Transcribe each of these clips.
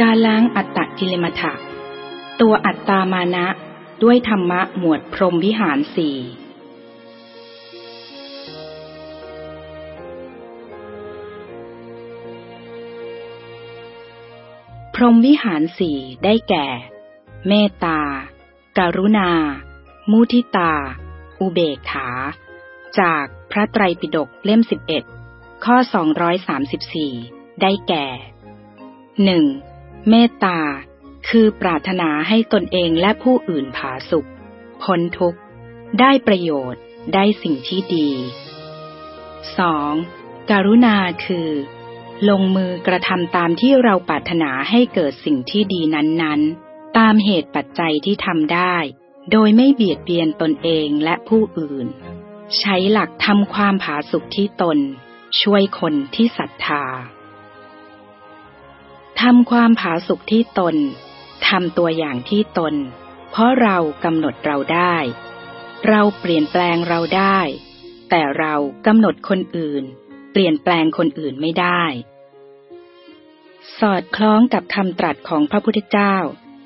การล้างอัตตกิลมัฐะตัวอัตตามานะ ด้วยธรรมะหมวดพรหมวิหารสี่พรหมวิหารสี่ได้แก่ เมตตาการุณา มุทิตา อุเบกขา จากพระไตรปิฎกเล่มสิบเอ็ดข้อสองร้อยสามสิบสี่ได้แก่หนึ่ง เมตตา คือปรารถนาให้ตนเองและผู้อื่นผาสุข พ้นทุกข์ ได้ประโยชน์ ได้สิ่งที่ดี 2. การุณาคือ ลงมือกระทำตามที่เราปรารถนาให้เกิดสิ่งที่ดีนั้นๆ ตามเหตุปัจจัยที่ทำได้ โดยไม่เบียดเบียนตนเองและผู้อื่น ใช้หลักทำความผาสุกที่ตน ช่วยคนที่ศรัทธา ทำความผาสุกที่ตน ทำตัวอย่างที่ตน เพราะเรากำหนดเราได้ เราเปลี่ยนแปลงเราได้ แต่เรากำหนดคนอื่น เปลี่ยนแปลงคนอื่นไม่ได้ สอดคล้องกับคำตรัสของพระพุทธเจ้า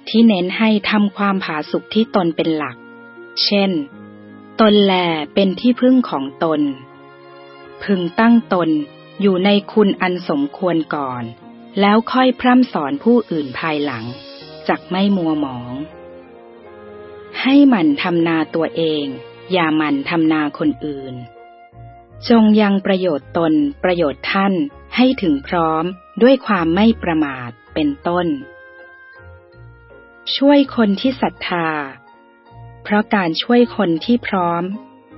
ที่เน้นให้ทำความผาสุกที่ตนเป็นหลัก เช่น ตนแลเป็นที่พึ่งของตน พึงตั้งตนอยู่ในคุณอันสมควรก่อน แล้วค่อยพร่ำสอนผู้อื่นภายหลัง จักไม่มัวหมอง ให้หมันทำนาตัวเอง อย่าหมันทำนาคนอื่น จงยังประโยชน์ตนประโยชน์ท่านให้ถึงพร้อมด้วยความไม่ประมาทเป็นต้น ช่วยคนที่ศรัทธา เพราะการช่วยคนที่พร้อม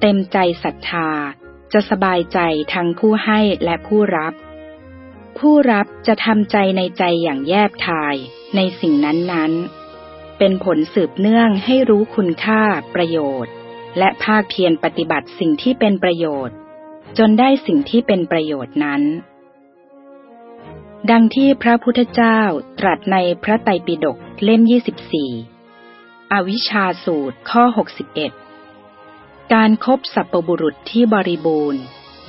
เต็มใจศรัทธาจะสบายใจทั้งผู้ให้และผู้รับ ผู้รับจะทำใจในใจอย่างแยบคายในสิ่งนั้นๆ เป็นผลสืบเนื่องให้รู้คุณค่าประโยชน์ และภาคเพียรปฏิบัติสิ่งที่เป็นประโยชน์ จนได้สิ่งที่เป็นประโยชน์นั้น ดังที่พระพุทธเจ้าตรัสในพระไตรปิฎกเล่ม 24 อวิชชาสูตรข้อ 61 การครบสัพปบุรุษที่บริบูรณ์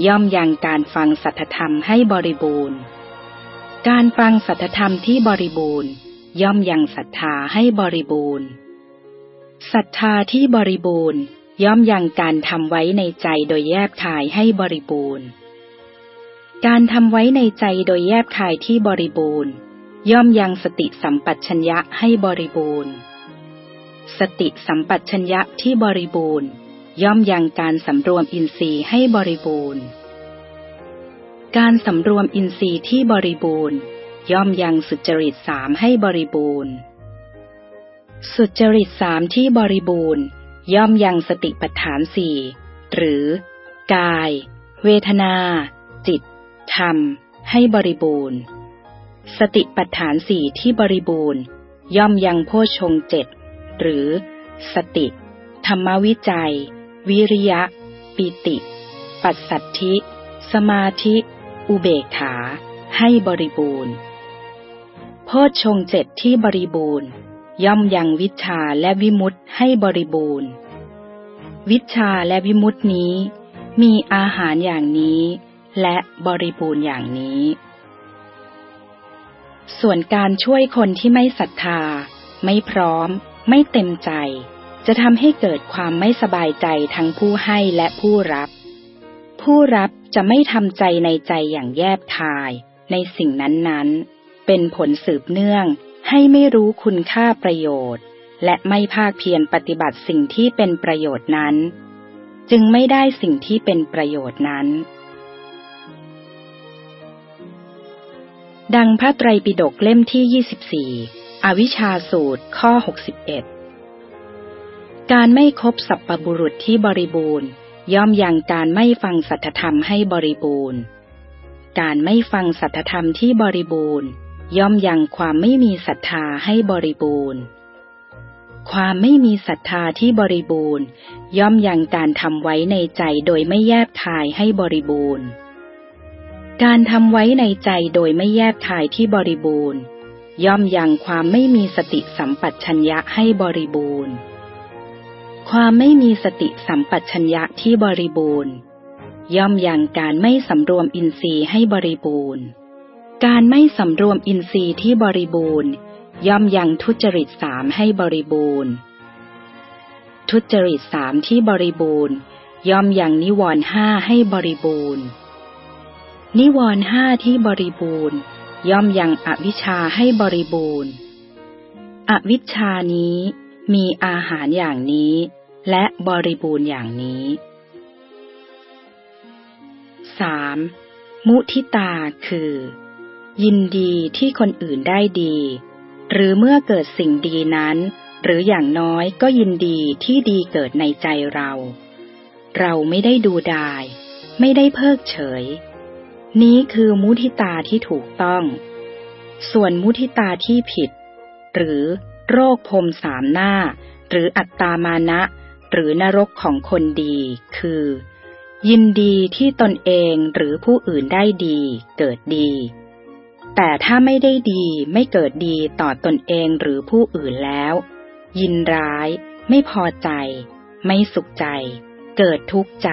ย่อมยังการฟังสัทธรรมให้บริบูรณ์ การฟังสัทธรรมที่บริบูรณ์ ย่อมยังศรัทธาให้บริบูรณ์ศรัทธาที่บริบูรณ์ ย่อมยังการทำไว้ในใจโดยแยบคายให้บริบูรณ์ การทำไว้ในใจโดยแยบคายที่บริบูรณ์ ย่อมยังสติสัมปชัญญะให้บริบูรณ์ สติสัมปชัญญะที่บริบูรณ์ ย่อมยังการสำรวมอินทรีย์ให้บริบูรณ์ การสำรวมอินทรีย์ที่บริบูรณ์ ย่อมยังสุจริตสามให้บริบูรณ์ สุจริตสามที่บริบูรณ์ ย่อมยังสติปัฏฐานสี่หรือ กาย เวทนา จิต ธรรม ให้บริบูรณ์ สติปัฏฐานสี่ที่บริบูรณ์ ย่อมยังโพชงเจ็ดหรือ สติ ธรรมวิจัย วิริยะ ปิติ ปัสสัทธิ สมาธิ อุเบกขา ให้บริบูรณ์โพชฌงเจ็ดที่บริบูรณ์ ย่อมยังวิชาและวิมุตให้บริบูรณ์ วิชาและวิมุตนี้ มีอาหารอย่างนี้ และบริบูรณ์อย่างนี้ ส่วนการช่วยคนที่ไม่ศรัทธา ไม่พร้อม ไม่เต็มใจ จะทำให้เกิดความไม่สบายใจทั้งผู้ให้และผู้รับ ผู้รับจะไม่ทำใจในใจอย่างแยบคาย ในสิ่งนั้นๆ เป็นผลสืบเนื่องให้ไม่รู้คุณค่าประโยชน์ และไม่ภาคเพียรปฏิบัติสิ่งที่เป็นประโยชน์นั้น จึงไม่ได้สิ่งที่เป็นประโยชน์นั้น ดังพระไตรปิฎกเล่มที่ 24 อวิชชาสูตรข้อ 61 การไม่คบสัพปบุรุษที่บริบูรณ์ ย่อมยังการไม่ฟังสัทธรรมให้บริบูรณ์ การไม่ฟังสัทธรรมที่บริบูรณ์ ย่อมยังความไม่มีศรัทธาให้บริบูรณ์ ความไม่มีศรัทธาที่บริบูรณ์ ย่อมยังการทำไว้ในใจโดยไม่แยบคายให้บริบูรณ์ การทำไว้ในใจโดยไม่แยบคายที่บริบูรณ์ ย่อมยังความไม่มีสติสัมปชัญญะให้บริบูรณ์ ความไม่มีสติสัมปชัญญะที่บริบูรณ์ ย่อมยังการไม่สำรวมอินทรีย์ให้บริบูรณ์ การไม่สำรวมอินทรีย์ที่บริบูรณ์ ย่อมยังทุจริตสามให้บริบูรณ์ ทุจริตสามที่บริบูรณ์ ย่อมยังนิวรณ์ห้าให้บริบูรณ์ นิวรณ์ห้าที่บริบูรณ์ ย่อมยังอวิชชาให้บริบูรณ์ อวิชชานี้ มีอาหารอย่างนี้ และบริบูรณ์อย่างนี้ 3. มุทิตาคือ ยินดีที่คนอื่นได้ดี หรือเมื่อเกิดสิ่งดีนั้น หรืออย่างน้อยก็ยินดีที่ดีเกิดในใจเรา เราไม่ได้ดูดาย ไม่ได้เพิกเฉย นี้คือมุทิตาที่ถูกต้อง ส่วนมุทิตาที่ผิด หรือ โรคพมสามหน้า หรืออัตตามานะ หรือนรกของคนดี คือ ยินดีที่ตนเองหรือผู้อื่นได้ดี เกิดดี แต่ถ้าไม่ได้ดีไม่เกิดดีต่อตนเองหรือผู้อื่นแล้ว ยินร้าย ไม่พอใจ ไม่สุขใจ เกิดทุกข์ใจ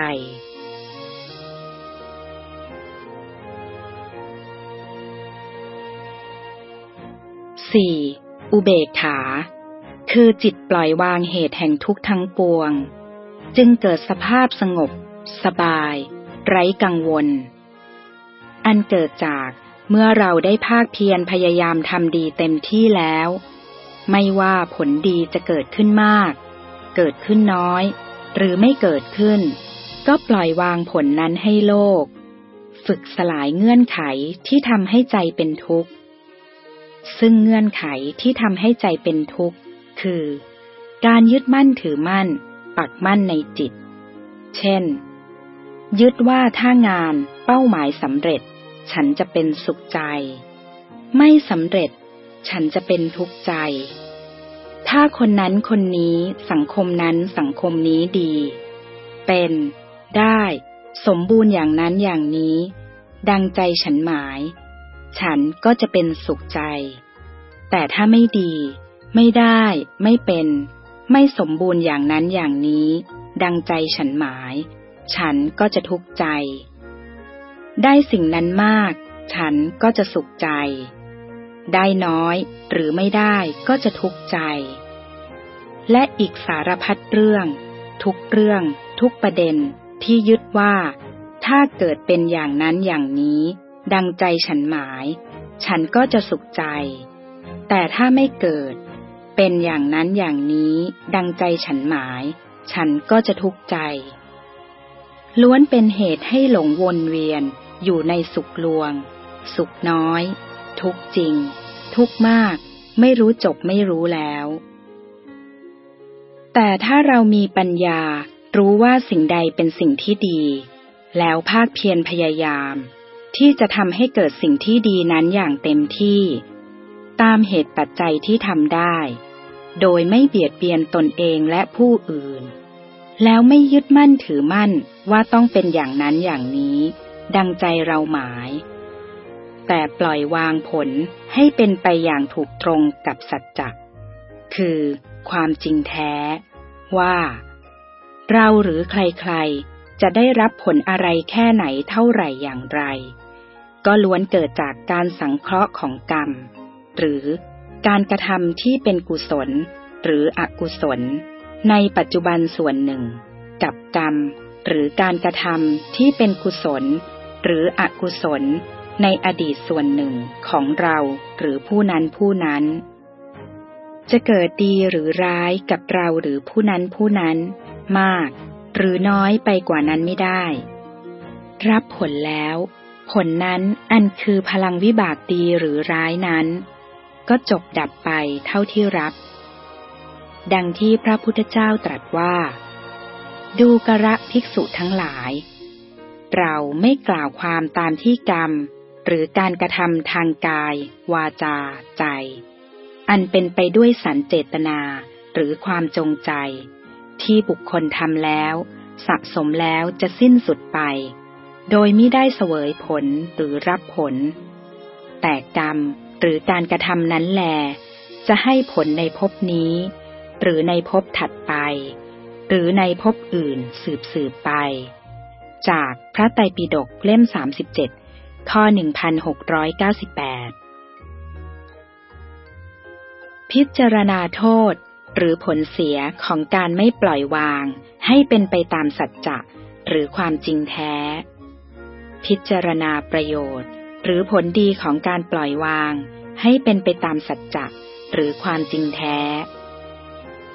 สี่ อุเบกขา คือจิตปล่อยวางเหตุแห่งทุกข์ทั้งปวง จึงเกิดสภาพสงบ สบาย ไร้กังวล อันเกิดจากเมื่อเราได้ภาคเพียรพยายามทำดีเต็มที่แล้ว ไม่ว่าผลดีจะเกิดขึ้นมาก เกิดขึ้นน้อย หรือไม่เกิดขึ้น ก็ปล่อยวางผลนั้นให้โลก ฝึกสลายเงื่อนไขที่ทำให้ใจเป็นทุกข์ ซึ่งเงื่อนไขที่ทำให้ใจเป็นทุกข์ คือ การยึดมั่นถือมั่น ปักมั่นในจิต เช่น ยึดว่าถ้างานเป้าหมายสำเร็จ ฉันจะเป็นสุขใจ ไม่สำเร็จ ฉันจะเป็นทุกข์ใจ ถ้าคนนั้นคนนี้สังคมนั้นสังคมนี้ดี เป็น ได้ สมบูรณ์อย่างนั้นอย่างนี้ ดังใจฉันหมาย ฉันก็จะเป็นสุขใจ แต่ถ้าไม่ดี ไม่ได้ ไม่เป็น ไม่สมบูรณ์อย่างนั้นอย่างนี้ ดังใจฉันหมาย ฉันก็จะทุกข์ใจ ได้สิ่งนั้นมาก ฉันก็จะสุขใจ ได้น้อยหรือไม่ได้ก็จะทุกข์ใจ และอีกสารพัดเรื่อง ทุกเรื่องทุกประเด็นที่ยึดว่า ถ้าเกิดเป็นอย่างนั้นอย่างนี้ ดังใจฉันหมาย ฉันก็จะสุขใจ แต่ถ้าไม่เกิด เป็นอย่างนั้นอย่างนี้ ดังใจฉันหมาย ฉันก็จะทุกข์ใจ ล้วนเป็นเหตุให้หลงวนเวียนอยู่ในสุขลวง สุขน้อย ทุกจริง ทุกมาก ไม่รู้จบไม่รู้แล้ว แต่ถ้าเรามีปัญญารู้ว่าสิ่งใดเป็นสิ่งที่ดี แล้วภาคเพียรพยายาม ที่จะทำให้เกิดสิ่งที่ดีนั้นอย่างเต็มที่ ตามเหตุปัจจัยที่ทำได้ โดยไม่เบียดเบียนตนเองและผู้อื่น แล้วไม่ยึดมั่นถือมั่นว่าต้องเป็นอย่างนั้นอย่างนี้ ดังใจเราหมาย แต่ปล่อยวางผลให้เป็นไปอย่างถูกตรงกับสัจจะคือความจริงแท้ ว่า เราหรือใครๆ จะได้รับผลอะไรแค่ไหนเท่าไหร่อย่างไร ก็ล้วนเกิดจากการสังเคราะห์ของกรรม หรือการกระทำที่เป็นกุศล หรืออกุศล ในปัจจุบันส่วนหนึ่ง กับกรรม หรือการกระทำที่เป็นกุศล หรืออกุศล ในอดีตส่วนหนึ่งของเราหรือผู้นั้นผู้นั้น จะเกิดดีหรือร้ายกับเราหรือผู้นั้นผู้นั้นมาก หรือน้อยไปกว่านั้นไม่ได้ รับผลแล้ว ผลนั้นอันคือพลังวิบากดีหรือร้ายนั้น ก็จบดับไปเท่าที่รับ ดังที่พระพุทธเจ้าตรัสว่า ดูกระภิกษุทั้งหลาย เราไม่กล่าวความตามที่กรรม หรือการกระทำทางกาย วาจา ใจ อันเป็นไปด้วยสันเจตนาหรือความจงใจ ที่บุคคลทำแล้ว สะสมแล้วจะสิ้นสุดไป โดยไม่ได้เสวยผลหรือรับผล แต่กรรมหรือการกระทำนั้นแหลจะให้ผลในภพนี้ หรือในภพถัดไป หรือในภพอื่นสืบสืบไป จากพระไตรปิฎกเล่ม 37 ข้อ 1698 พิจารณาโทษ หรือผลเสียของการไม่ปล่อยวาง ให้เป็นไปตามสัจจะหรือความจริงแท้ พิจารณาประโยชน์ หรือผลดีของการปล่อยวาง ให้เป็นไปตามสัจจะหรือความจริงแท้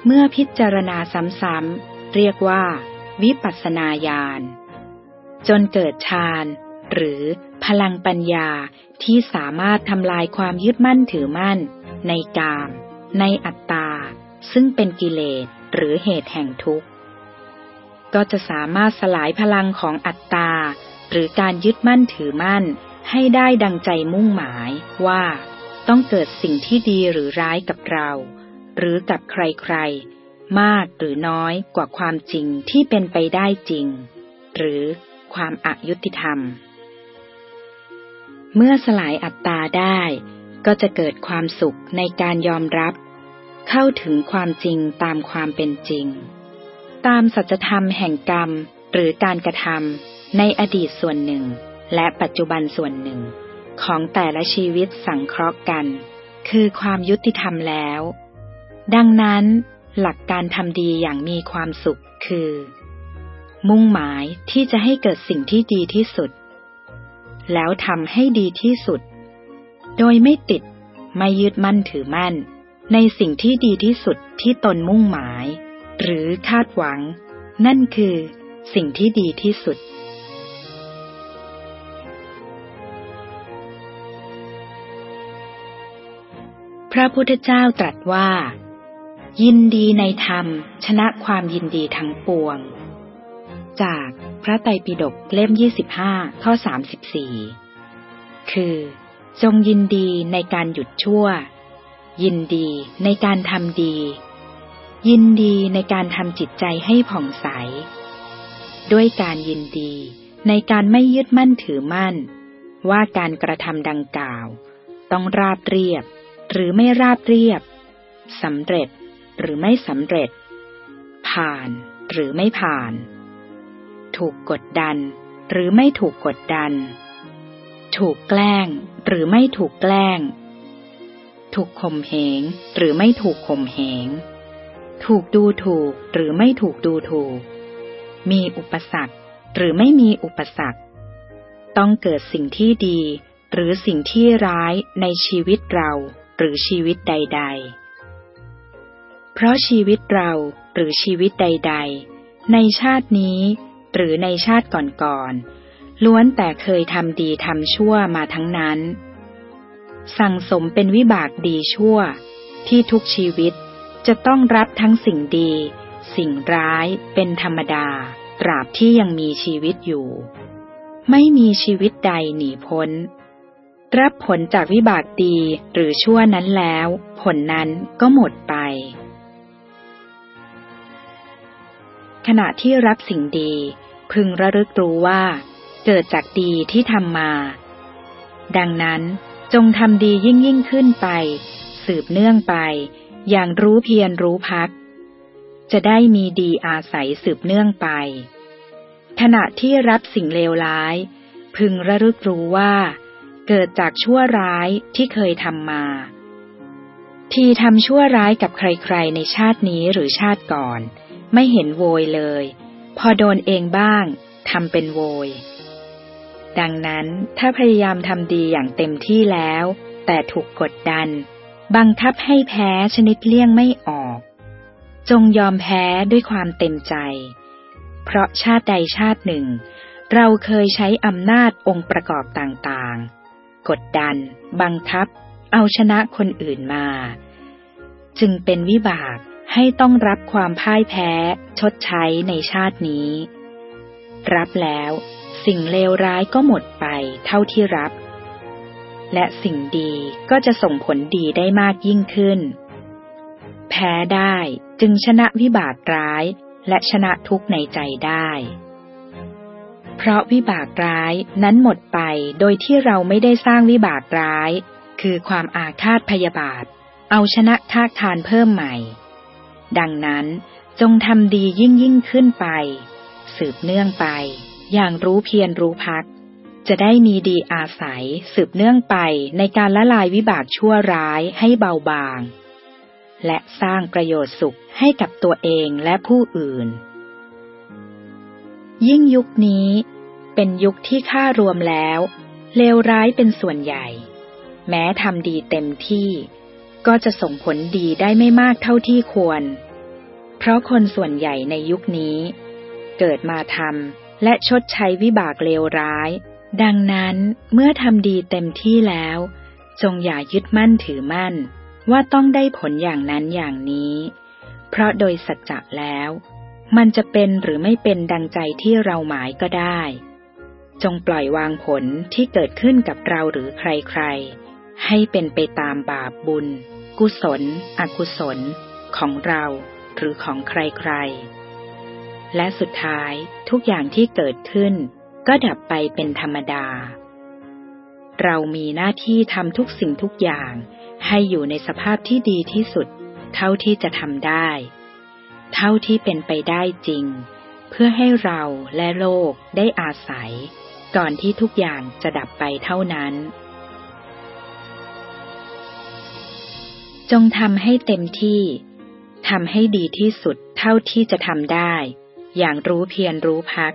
เมื่อพิจารณาซ้ำๆเรียกว่า วิปัสสนาญาณจนเกิดฌานหรือพลังปัญญาที่สามารถทำลายความยึดมั่นถือมั่น ในกาม ในอัตตา ซึ่งเป็นกิเลสหรือเหตุแห่งทุกข์ ก็จะสามารถสลายพลังของอัตตา หรือการยึดมั่นถือมั่น ให้ได้ดังใจมุ่งหมายว่า ต้องเกิดสิ่งที่ดีหรือร้ายกับเรา หรือกับใครๆ มากหรือน้อยกว่าความจริงที่เป็นไปได้จริง หรือความอายุติธรรม เมื่อสลายอัตตาได้ ก็จะเกิดความสุขในการยอมรับ เข้าถึงความจริงตามความเป็นจริง ตามสัจธรรมแห่งกรรมหรือการกระทำในอดีตส่วนหนึ่ง และปัจจุบันส่วนหนึ่ง ของแต่ละชีวิตสังเคราะห์กัน คือความยุติธรรมแล้ว ดังนั้น หลักการทำดีอย่างมีความสุขคือ มุ่งหมายที่จะให้เกิดสิ่งที่ดีที่สุด แล้วทำให้ดีที่สุด โดยไม่ติดไม่ยึดมั่นถือมั่น ในสิ่งที่ดีที่สุดที่ตนมุ่งหมาย หรือคาดหวัง นั่นคือสิ่งที่ดีที่สุด พระพุทธเจ้าตรัสว่า ยินดีในธรรมชนะความยินดีทั้งปวง จากพระไตรปิฎกเล่ม 25 ข้อ 34 คือ จงยินดีในการหยุดชั่ว ยินดีในการทำดี ยินดีในการทำจิตใจให้ผ่องใส ด้วยการยินดีในการไม่ยึดมั่นถือมั่น ว่าการกระทำดังกล่าว ต้องราบเรียบ หรือไม่ราบเรียบสำเร็จหรือไม่สำเร็จ ผ่านหรือไม่ผ่าน ถูกกดดัน หรือไม่ถูกกดดัน ถูกแกล้งหรือไม่ถูกแกล้ง ถูกข่มเหงหรือไม่ถูกข่มเหง ถูกดูถูกหรือไม่ถูกดูถูก มีอุปสรรคหรือไม่มีอุปสรรค ต้องเกิดสิ่งที่ดี หรือสิ่งที่ร้ายในชีวิตเราหรือชีวิตใด ๆ เพราะชีวิตเราหรือชีวิตใด ๆ ในชาตินี้ หรือในชาติก่อนๆล้วนแต่เคยทำดีทำชั่วมาทั้งนั้น สั่งสมเป็นวิบากดีชั่ว ที่ทุกชีวิตจะต้องรับทั้งสิ่งดี สิ่งร้ายเป็นธรรมดา ตราบที่ยังมีชีวิตอยู่ ไม่มีชีวิตใดหนีพ้น รับผลจากวิบากดีหรือชั่วนั้นแล้ว ผลนั้นก็หมดไป ขณะที่รับสิ่งดี พึงระลึกรู้ว่า เกิดจากดีที่ทำมา ดังนั้น จงทำดียิ่งยิ่งขึ้นไป สืบเนื่องไป อย่างรู้เพียรรู้พัก จะได้มีดีอาศัยสืบเนื่องไป ขณะที่รับสิ่งเลวร้าย พึงระลึกรู้ว่า เกิดจากชั่วร้ายที่เคยทำมา ทีทำชั่วร้ายกับใครๆ ในชาตินี้หรือชาติก่อน ไม่เห็นโวยเลย พอโดนเองบ้างทำเป็นโวย ดังนั้นถ้าพยายามทำดีอย่างเต็มที่แล้ว แต่ถูกกดดัน บังคับให้แพ้ชนิดเลี่ยงไม่ออก จงยอมแพ้ด้วยความเต็มใจ เพราะชาติใดชาติหนึ่ง เราเคยใช้อำนาจองค์ประกอบต่างๆ กดดัน บังคับ เอาชนะคนอื่นมา จึงเป็นวิบากให้ต้องรับความพ่ายแพ้ชดใช้ในชาตินี้ รับแล้ว สิ่งเลวร้ายก็หมดไปเท่าที่รับ และสิ่งดีก็จะส่งผลดีได้มากยิ่งขึ้น แพ้ได้จึงชนะวิบากร้ายและชนะทุกข์ในใจได้ เพราะวิบากร้ายนั้นหมดไปโดยที่เราไม่ได้สร้างวิบากร้าย คือความอาฆาตพยาบาท เอาชนะทากทานเพิ่มใหม่ ดังนั้นจงทำดียิ่งยิ่งขึ้นไป สืบเนื่องไป อย่างรู้เพียรรู้พัก จะได้มีดีอาศัยสืบเนื่องไปในการละลายวิบากชั่วร้ายให้เบาบาง และสร้างประโยชน์สุขให้กับตัวเองและผู้อื่น ยิ่งยุคนี้เป็นยุคที่ค่ารวมแล้ว เลวร้ายเป็นส่วนใหญ่ แม้ทำดีเต็มที่ก็จะส่งผลดีได้ไม่มากเท่าที่ควร เพราะคนส่วนใหญ่ในยุคนี้ เกิดมาทำ และชดใช้วิบากเลวร้าย ดังนั้นเมื่อทำดีเต็มที่แล้ว จงอย่ายึดมั่นถือมั่น ว่าต้องได้ผลอย่างนั้นอย่างนี้ เพราะโดยสัจจะแล้ว มันจะเป็นหรือไม่เป็นดังใจที่เราหมายก็ได้ จงปล่อยวางผลที่เกิดขึ้นกับเราหรือใครๆ ให้เป็นไปตามบาปบุญ กุศล อกุศล ของเราหรือของใครๆ และสุดท้ายทุกอย่างที่เกิดขึ้น ก็ดับไปเป็นธรรมดา เรามีหน้าที่ทำทุกสิ่งทุกอย่าง ให้อยู่ในสภาพที่ดีที่สุด เท่าที่จะทำได้ เท่าที่เป็นไปได้จริง เพื่อให้เราและโลกได้อาศัย ก่อนที่ทุกอย่างจะดับไปเท่านั้น จงทำให้เต็มที่ทำให้ดีที่สุดเท่าที่จะทำได้ อย่างรู้เพียรรู้พัก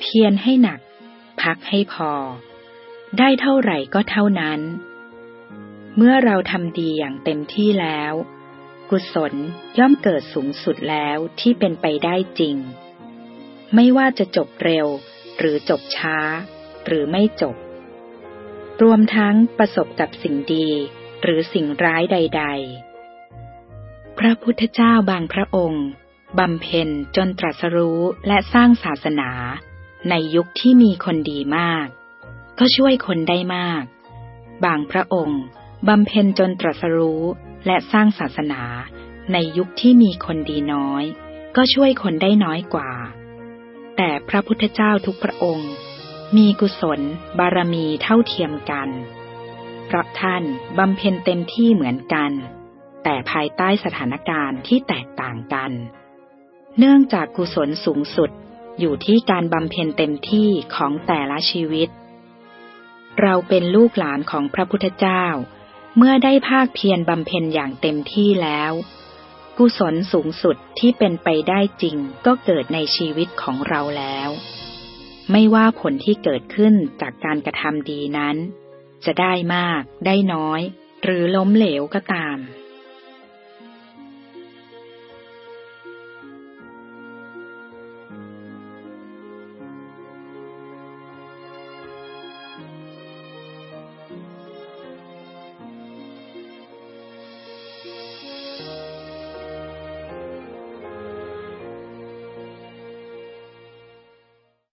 เพียรให้หนัก พักให้พอ ได้เท่าไหร่ก็เท่านั้น เมื่อเราทำดีอย่างเต็มที่แล้ว กุศลย่อมเกิดสูงสุดแล้วที่เป็นไปได้จริง ไม่ว่าจะจบเร็ว หรือจบช้า หรือไม่จบ รวมทั้งประสบกับสิ่งดีหรือสิ่งร้ายใด ๆ พระพุทธเจ้าบางพระองค์ บำเพ็ญจนตรัสรู้และสร้างศาสนา ในยุคที่มีคนดีมาก ก็ช่วยคนได้มาก บางพระองค์บำเพ็ญจนตรัสรู้และสร้างศาสนา ในยุคที่มีคนดีน้อย ก็ช่วยคนได้น้อยกว่า แต่พระพุทธเจ้าทุกพระองค์ มีกุศลบารมีเท่าเทียมกัน เพราะท่านบำเพ็ญเต็มที่เหมือนกัน แต่ภายใต้สถานการณ์ที่แตกต่างกัน เนื่องจากกุศลสูงสุดอยู่ที่การบำเพ็ญเต็มที่ของแต่ละชีวิต เราเป็นลูกหลานของพระพุทธเจ้า เมื่อได้ภาคเพียรบำเพ็ญอย่างเต็มที่แล้ว กุศลสูงสุดที่เป็นไปได้จริงก็เกิดในชีวิตของเราแล้ว ไม่ว่าผลที่เกิดขึ้นจากการกระทำดีนั้น จะได้มาก ได้น้อย หรือล้มเหลวก็ตาม